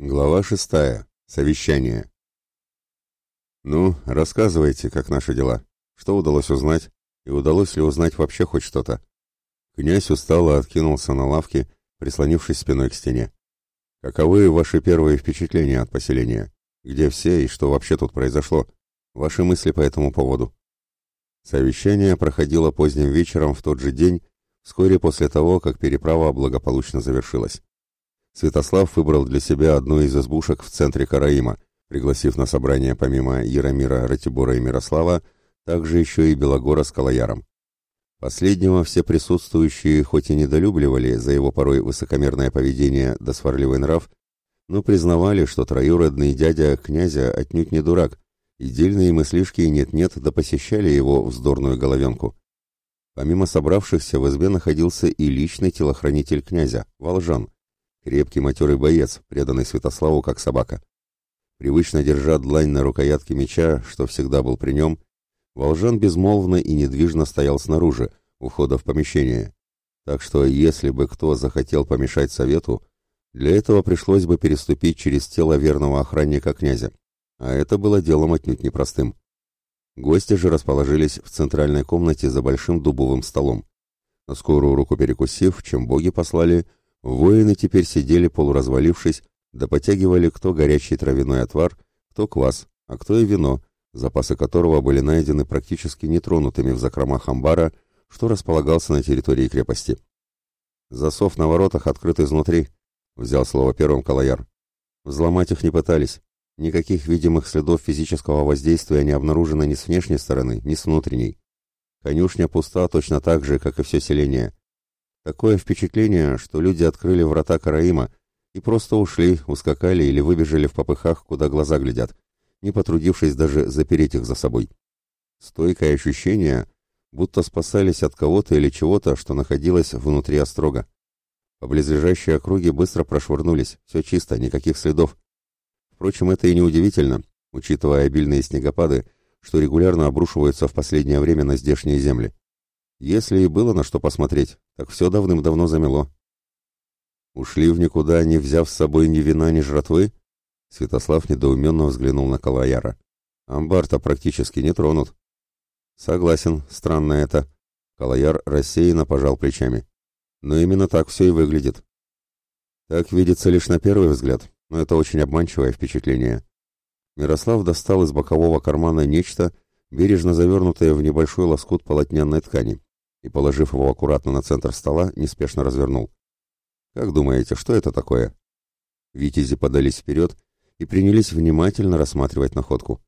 Глава шестая. Совещание. «Ну, рассказывайте, как наши дела. Что удалось узнать? И удалось ли узнать вообще хоть что-то?» Князь устало откинулся на лавке, прислонившись спиной к стене. «Каковы ваши первые впечатления от поселения? Где все и что вообще тут произошло? Ваши мысли по этому поводу?» Совещание проходило поздним вечером в тот же день, вскоре после того, как переправа благополучно завершилась. Святослав выбрал для себя одну из избушек в центре Караима, пригласив на собрание помимо Яромира, Ратибора и Мирослава, также еще и Белогора с Калаяром. Последнего все присутствующие хоть и недолюбливали за его порой высокомерное поведение да сварливый нрав, но признавали, что троюродный дядя князя отнюдь не дурак, и дельные мыслишки нет-нет да посещали его вздорную головенку. Помимо собравшихся в избе находился и личный телохранитель князя, Волжан, Крепкий матерый боец, преданный Святославу как собака. Привычно держа длань на рукоятке меча, что всегда был при нем, Волжан безмолвно и недвижно стоял снаружи, у входа в помещение. Так что, если бы кто захотел помешать совету, для этого пришлось бы переступить через тело верного охранника князя. А это было делом отнюдь непростым. Гости же расположились в центральной комнате за большим дубовым столом. На скорую руку перекусив, чем боги послали, — Воины теперь сидели полуразвалившись, да потягивали кто горячий травяной отвар, кто квас, а кто и вино, запасы которого были найдены практически нетронутыми в закромах амбара, что располагался на территории крепости. «Засов на воротах открыт изнутри», — взял слово первым Калаяр. «Взломать их не пытались. Никаких видимых следов физического воздействия не обнаружено ни с внешней стороны, ни с внутренней. Конюшня пуста точно так же, как и все селение. Такое впечатление, что люди открыли врата Караима и просто ушли, ускакали или выбежали в попыхах, куда глаза глядят, не потрудившись даже запереть их за собой. Стойкое ощущение, будто спасались от кого-то или чего-то, что находилось внутри острога. По близлежащей округе быстро прошвырнулись, все чисто, никаких следов. Впрочем, это и не удивительно, учитывая обильные снегопады, что регулярно обрушиваются в последнее время на здешние земли. Если и было на что посмотреть, так все давным-давно замело. Ушли в никуда, не взяв с собой ни вина, ни жратвы? Святослав недоуменно взглянул на Калаяра. Амбар-то практически не тронут. Согласен, странно это. Калаяр рассеянно пожал плечами. Но именно так все и выглядит. Так видится лишь на первый взгляд, но это очень обманчивое впечатление. Мирослав достал из бокового кармана нечто, бережно завернутое в небольшой лоскут полотняной ткани и, положив его аккуратно на центр стола, неспешно развернул. «Как думаете, что это такое?» Витязи подались вперед и принялись внимательно рассматривать находку.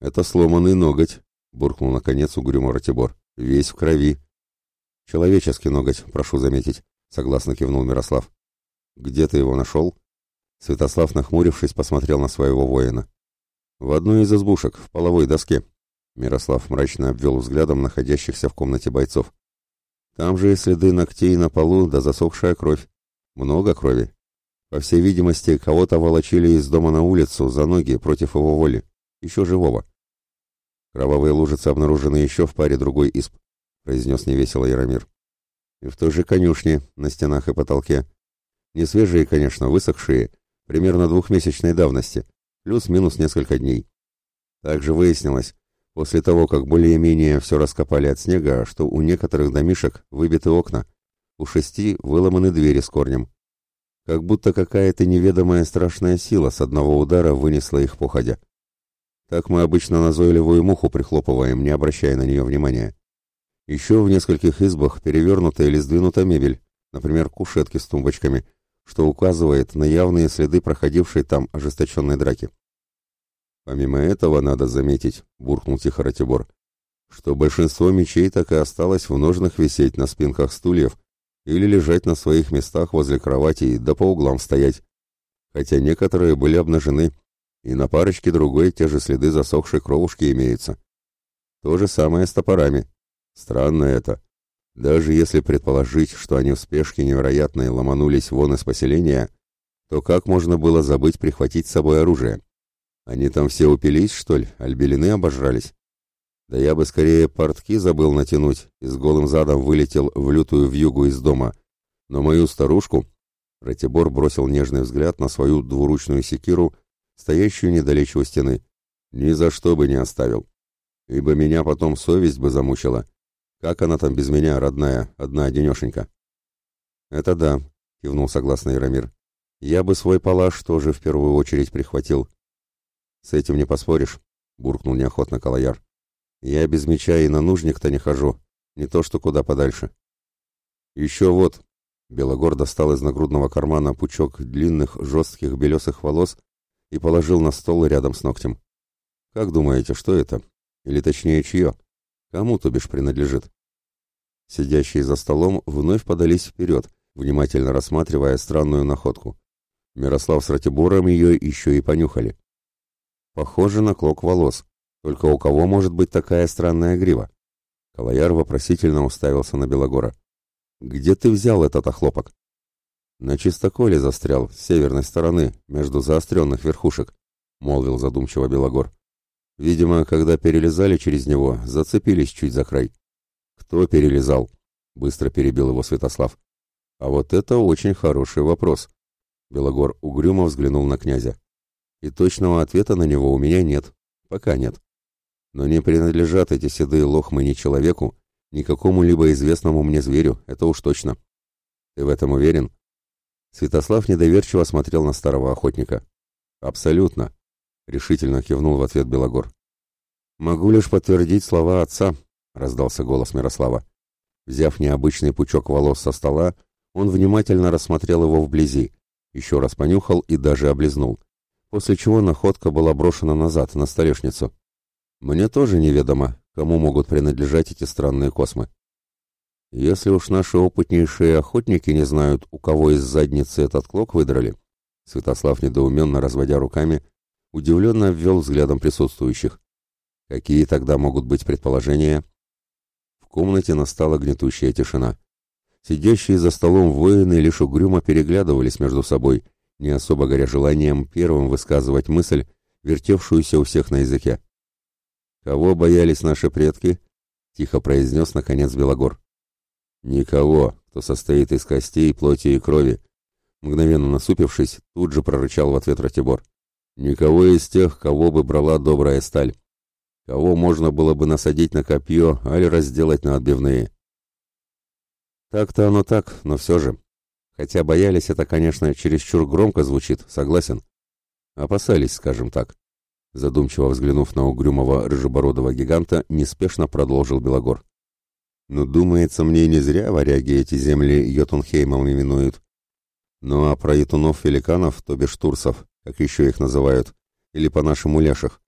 «Это сломанный ноготь», — буркнул наконец угрюмо Ратибор. «Весь в крови». «Человеческий ноготь, прошу заметить», — согласно кивнул Мирослав. «Где ты его нашел?» Святослав, нахмурившись, посмотрел на своего воина. «В одной из избушек, в половой доске», Мирослав мрачно обвел взглядом находящихся в комнате бойцов. Там же и следы ногтей на полу, да засохшая кровь. Много крови. По всей видимости, кого-то волочили из дома на улицу за ноги против его воли. Еще живого. Кровавые лужицы обнаружены еще в паре другой исп, произнес невесело Яромир. И в той же конюшне, на стенах и потолке. Не свежие, конечно, высохшие, примерно двухмесячной давности, плюс-минус несколько дней. Также выяснилось, после того, как более-менее все раскопали от снега, что у некоторых домишек выбиты окна, у шести выломаны двери с корнем. Как будто какая-то неведомая страшная сила с одного удара вынесла их походя. Так мы обычно назойливую муху прихлопываем, не обращая на нее внимания. Еще в нескольких избах перевернута или сдвинута мебель, например, кушетки с тумбочками, что указывает на явные следы проходившей там ожесточенной драки. Помимо этого, надо заметить, буркнул тихо Ратибор, что большинство мечей так и осталось в ножнах висеть на спинках стульев или лежать на своих местах возле кровати да по углам стоять, хотя некоторые были обнажены, и на парочке другой те же следы засохшей кровушки имеются. То же самое с топорами. Странно это. Даже если предположить, что они в спешке невероятной ломанулись вон из поселения, то как можно было забыть прихватить с собой оружие? — они там все упились, что ли, альбелины обожрались? Да я бы скорее портки забыл натянуть и с голым задом вылетел в лютую вьюгу из дома. Но мою старушку... Ратибор бросил нежный взгляд на свою двуручную секиру, стоящую недалече у стены. Ни за что бы не оставил. Ибо меня потом совесть бы замучила. Как она там без меня, родная, одна-одинешенька? Это да, кивнул согласно Ирамир. Я бы свой палаш тоже в первую очередь прихватил. «С этим не поспоришь», — буркнул неохотно Калаяр. «Я без меча и на нужник-то не хожу, не то что куда подальше». «Еще вот», — Белогор достал из нагрудного кармана пучок длинных, жестких, белесых волос и положил на стол рядом с ногтем. «Как думаете, что это? Или точнее, чье? Кому, то бишь, принадлежит?» Сидящие за столом вновь подались вперед, внимательно рассматривая странную находку. Мирослав с Ратибором ее еще и понюхали. Похоже на клок волос. Только у кого может быть такая странная грива? Калаяр вопросительно уставился на Белогора. «Где ты взял этот охлопок?» «На чистоколе застрял, с северной стороны, между заостренных верхушек», — молвил задумчиво Белогор. «Видимо, когда перелезали через него, зацепились чуть за край». «Кто перелезал?» — быстро перебил его Святослав. «А вот это очень хороший вопрос». Белогор угрюмо взглянул на князя и точного ответа на него у меня нет. Пока нет. Но не принадлежат эти седые лохмы ни человеку, ни какому-либо известному мне зверю, это уж точно. Ты в этом уверен? Святослав недоверчиво смотрел на старого охотника. Абсолютно, решительно кивнул в ответ Белогор. Могу лишь подтвердить слова отца, раздался голос Мирослава. Взяв необычный пучок волос со стола, он внимательно рассмотрел его вблизи, еще раз понюхал и даже облизнул после чего находка была брошена назад, на старешницу. Мне тоже неведомо, кому могут принадлежать эти странные космы. Если уж наши опытнейшие охотники не знают, у кого из задницы этот клок выдрали, Святослав, недоуменно разводя руками, удивленно ввел взглядом присутствующих. Какие тогда могут быть предположения? В комнате настала гнетущая тишина. Сидящие за столом воины лишь угрюмо переглядывались между собой не особо горя желанием первым высказывать мысль, вертевшуюся у всех на языке. «Кого боялись наши предки?» — тихо произнес, наконец, Белогор. «Никого, кто состоит из костей, плоти и крови», — мгновенно насупившись, тут же прорычал в ответ Ратибор. «Никого из тех, кого бы брала добрая сталь. Кого можно было бы насадить на копье, или разделать на отбивные». «Так-то оно так, но все же», Хотя боялись это, конечно, чересчур громко звучит, согласен. Опасались, скажем так. Задумчиво взглянув на угрюмого рыжебородого гиганта, неспешно продолжил Белогор. Но думается, мне не зря варяги эти земли Йотунхеймом именуют. Ну, а про ятунов-великанов, то бишь турсов, как еще их называют, или по-нашему ляшах,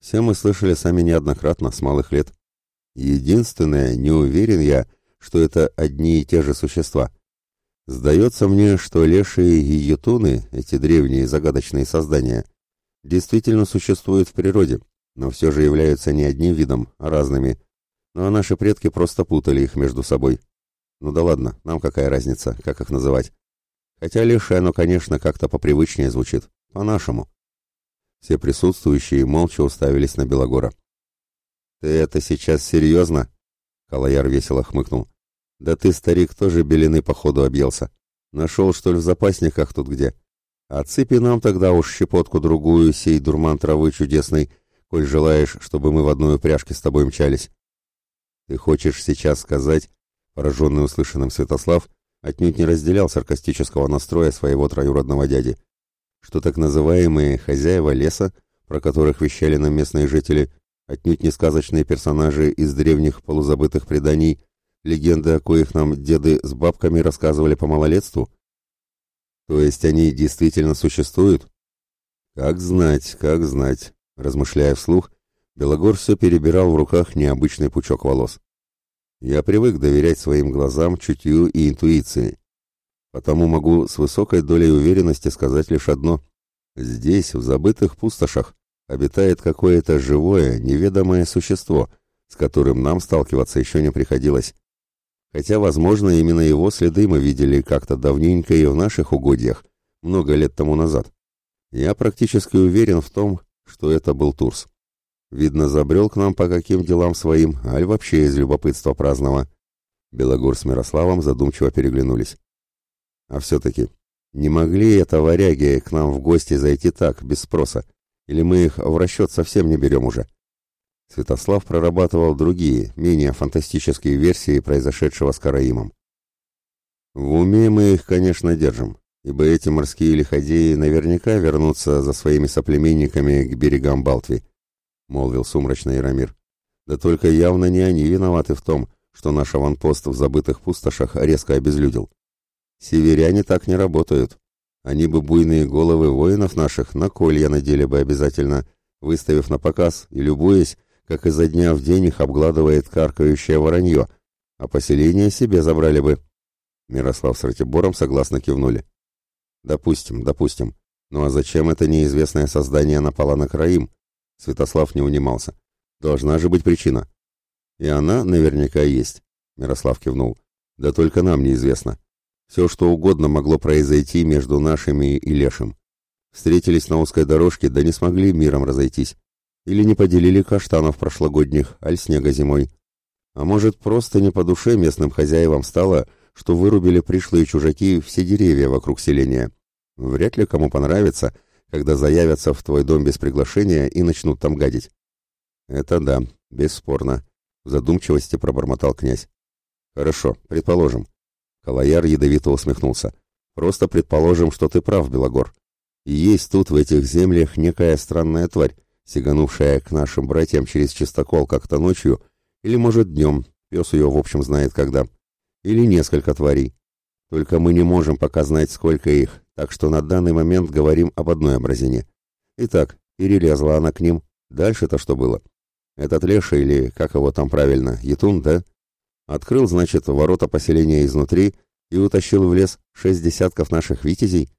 все мы слышали сами неоднократно, с малых лет. Единственное, не уверен я, что это одни и те же существа, Сдается мне, что лешие и ютуны, эти древние загадочные создания, действительно существуют в природе, но все же являются не одним видом, а разными. Ну а наши предки просто путали их между собой. Ну да ладно, нам какая разница, как их называть. Хотя лешее оно, конечно, как-то попривычнее звучит, по-нашему. Все присутствующие молча уставились на Белогора. «Ты это сейчас серьезно?» Калаяр весело хмыкнул. Да ты, старик, тоже белины походу объелся. Нашел, что ли, в запасниках тут где? А цыпи нам тогда уж щепотку-другую сей дурман травы чудесной, коль желаешь, чтобы мы в одной упряжке с тобой мчались. Ты хочешь сейчас сказать, пораженный услышанным Святослав, отнюдь не разделял саркастического настроя своего троюродного дяди, что так называемые «хозяева леса», про которых вещали нам местные жители, отнюдь не сказочные персонажи из древних полузабытых преданий, Легенды, о коих нам деды с бабками рассказывали по малолетству? То есть они действительно существуют? Как знать, как знать, размышляя вслух, Белогор все перебирал в руках необычный пучок волос. Я привык доверять своим глазам, чутью и интуиции. Потому могу с высокой долей уверенности сказать лишь одно. Здесь, в забытых пустошах, обитает какое-то живое, неведомое существо, с которым нам сталкиваться еще не приходилось. Хотя, возможно, именно его следы мы видели как-то давненько и в наших угодьях, много лет тому назад. Я практически уверен в том, что это был Турс. Видно, забрел к нам по каким делам своим, аль вообще из любопытства праздного. Белогор с Мирославом задумчиво переглянулись. А все-таки, не могли это варяги к нам в гости зайти так, без спроса? Или мы их в расчет совсем не берем уже? Святослав прорабатывал другие, менее фантастические версии произошедшего с Караимом. В уме мы их, конечно, держим, ибо эти морские лиходеи наверняка вернутся за своими соплеменниками к берегам Балтви, молвил сумрачно Ирамир. Да только явно не они виноваты в том, что наш аванпост в забытых пустошах резко обезлюдил. Северяне так не работают. Они бы буйные головы воинов наших на колья надели бы обязательно, выставив на показ и любуясь, как изо дня в день их обгладывает каркающее воронье, а поселение себе забрали бы. Мирослав с Ратибором согласно кивнули. Допустим, допустим. Ну а зачем это неизвестное создание напало на Краим? Святослав не унимался. Должна же быть причина. И она наверняка есть, Мирослав кивнул. Да только нам неизвестно. Все, что угодно могло произойти между нашими и Лешим. Встретились на узкой дорожке, да не смогли миром разойтись. Или не поделили каштанов прошлогодних, аль снега зимой. А может, просто не по душе местным хозяевам стало, что вырубили пришлые чужаки все деревья вокруг селения. Вряд ли кому понравится, когда заявятся в твой дом без приглашения и начнут там гадить. Это да, бесспорно, в задумчивости пробормотал князь. Хорошо, предположим. Калаяр ядовито усмехнулся. Просто предположим, что ты прав, Белогор. И есть тут в этих землях некая странная тварь, сиганувшая к нашим братьям через чистокол как-то ночью, или, может, днем, пес ее, в общем, знает когда, или несколько тварей. Только мы не можем пока знать, сколько их, так что на данный момент говорим об одной образине. Итак, перелезла она к ним. Дальше-то что было? Этот Леша или, как его там правильно, Етун, да? Открыл, значит, ворота поселения изнутри и утащил в лес шесть десятков наших витязей.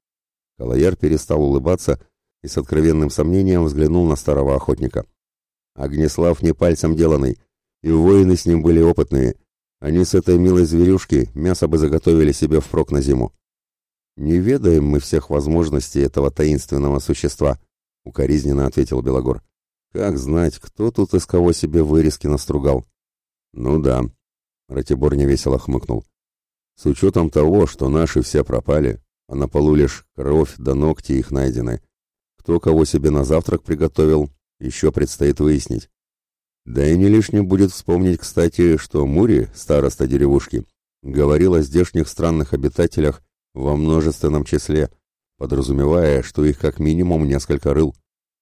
Калаяр перестал улыбаться и с откровенным сомнением взглянул на старого охотника. Огнеслав не пальцем деланный, и воины с ним были опытные. Они с этой милой зверюшки мясо бы заготовили себе впрок на зиму. «Не ведаем мы всех возможностей этого таинственного существа», — укоризненно ответил Белогор. «Как знать, кто тут из кого себе вырезки настругал?» «Ну да», — Ратибор невесело хмыкнул. «С учетом того, что наши все пропали, а на полу лишь кровь да ногти их найдены, кто кого себе на завтрак приготовил, еще предстоит выяснить. Да и не лишним будет вспомнить, кстати, что Мури, староста деревушки, говорил о здешних странных обитателях во множественном числе, подразумевая, что их как минимум несколько рыл.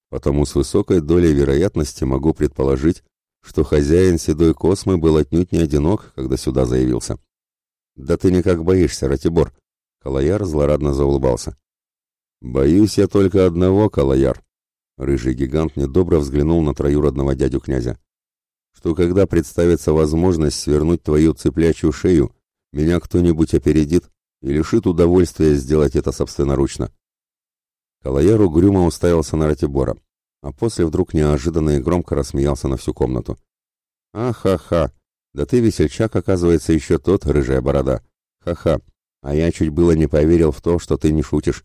Потому с высокой долей вероятности могу предположить, что хозяин седой космы был отнюдь не одинок, когда сюда заявился. «Да ты никак боишься, Ратибор!» Калаяр злорадно заулыбался. «Боюсь я только одного, Калаяр». Рыжий гигант недобро взглянул на троюродного дядю князя. «Что когда представится возможность свернуть твою цыплячью шею, меня кто-нибудь опередит и лишит удовольствия сделать это собственноручно». Калаяр угрюмо уставился на Ратибора, а после вдруг неожиданно и громко рассмеялся на всю комнату. «Ахаха! Да ты, весельчак, оказывается, еще тот, рыжая борода! Ха-ха! А я чуть было не поверил в то, что ты не шутишь.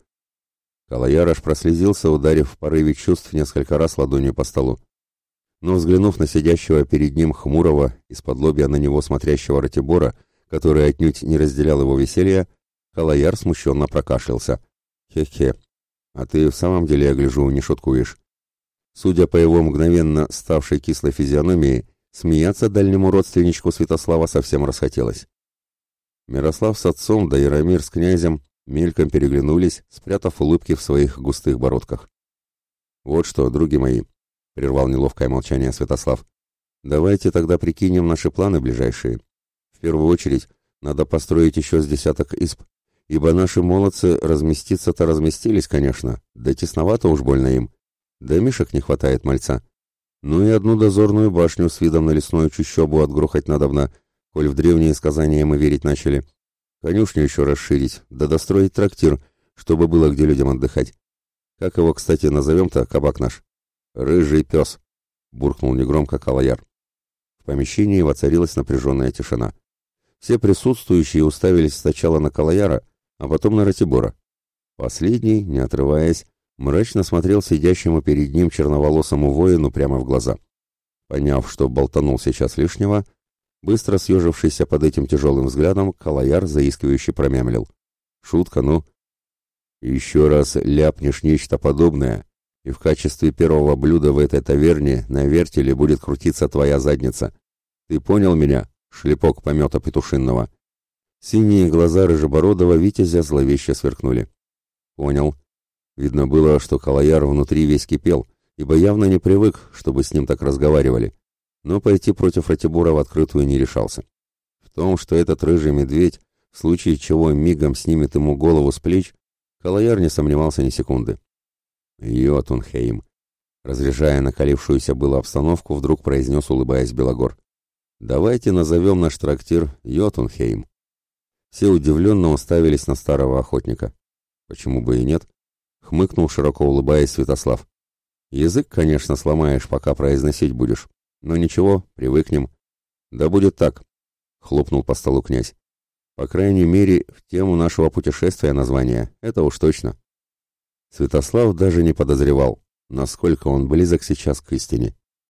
Калаярош прослезился, ударив в порыве чувств несколько раз ладонью по столу. Но взглянув на сидящего перед ним хмурого, из-под лобья на него смотрящего Ратибора, который отнюдь не разделял его веселья, Калаяр смущенно прокашлялся. «Хе-хе, а ты в самом деле, я гляжу, не шуткуешь». Судя по его мгновенно ставшей кислой физиономии, смеяться дальнему родственничку Святослава совсем расхотелось. Мирослав с отцом, да Яромир с князем мельком переглянулись, спрятав улыбки в своих густых бородках. «Вот что, други мои», — прервал неловкое молчание Святослав, — «давайте тогда прикинем наши планы ближайшие. В первую очередь надо построить еще с десяток исп, ибо наши молодцы разместиться-то разместились, конечно, да тесновато уж больно им, да мишек не хватает мальца. Ну и одну дозорную башню с видом на лесную чащобу отгрохать надобно, коль в древние сказания мы верить начали». Конюшню еще расширить, да достроить трактир, чтобы было где людям отдыхать. Как его, кстати, назовем-то, кабак наш? Рыжий пес, буркнул негромко Калаяр. В помещении воцарилась напряженная тишина. Все присутствующие уставились сначала на Калаяра, а потом на Ратибора. Последний, не отрываясь, мрачно смотрел сидящему перед ним черноволосому воину прямо в глаза. Поняв, что болтанул сейчас лишнего, Быстро съежившийся под этим тяжелым взглядом, Калаяр заискивающе промямлил. «Шутка, ну?» «Еще раз ляпнешь нечто подобное, и в качестве первого блюда в этой таверне на вертеле будет крутиться твоя задница. Ты понял меня, шлепок помета петушинного?» Синие глаза рыжебородого витязя зловеще сверкнули. «Понял». Видно было, что Калаяр внутри весь кипел, ибо явно не привык, чтобы с ним так разговаривали но пойти против Ратибора в открытую не решался. В том, что этот рыжий медведь, в случае чего мигом снимет ему голову с плеч, Калаяр не сомневался ни секунды. «Йотунхейм», — разряжая накалившуюся было обстановку, вдруг произнес, улыбаясь Белогор. «Давайте назовем наш трактир Йотунхейм». Все удивленно уставились на старого охотника. «Почему бы и нет?» — хмыкнул, широко улыбаясь Святослав. «Язык, конечно, сломаешь, пока произносить будешь». Но ничего, привыкнем. Да будет так, хлопнул по столу князь. По крайней мере, в тему нашего путешествия название. Это уж точно. Святослав даже не подозревал, насколько он близок сейчас к истине.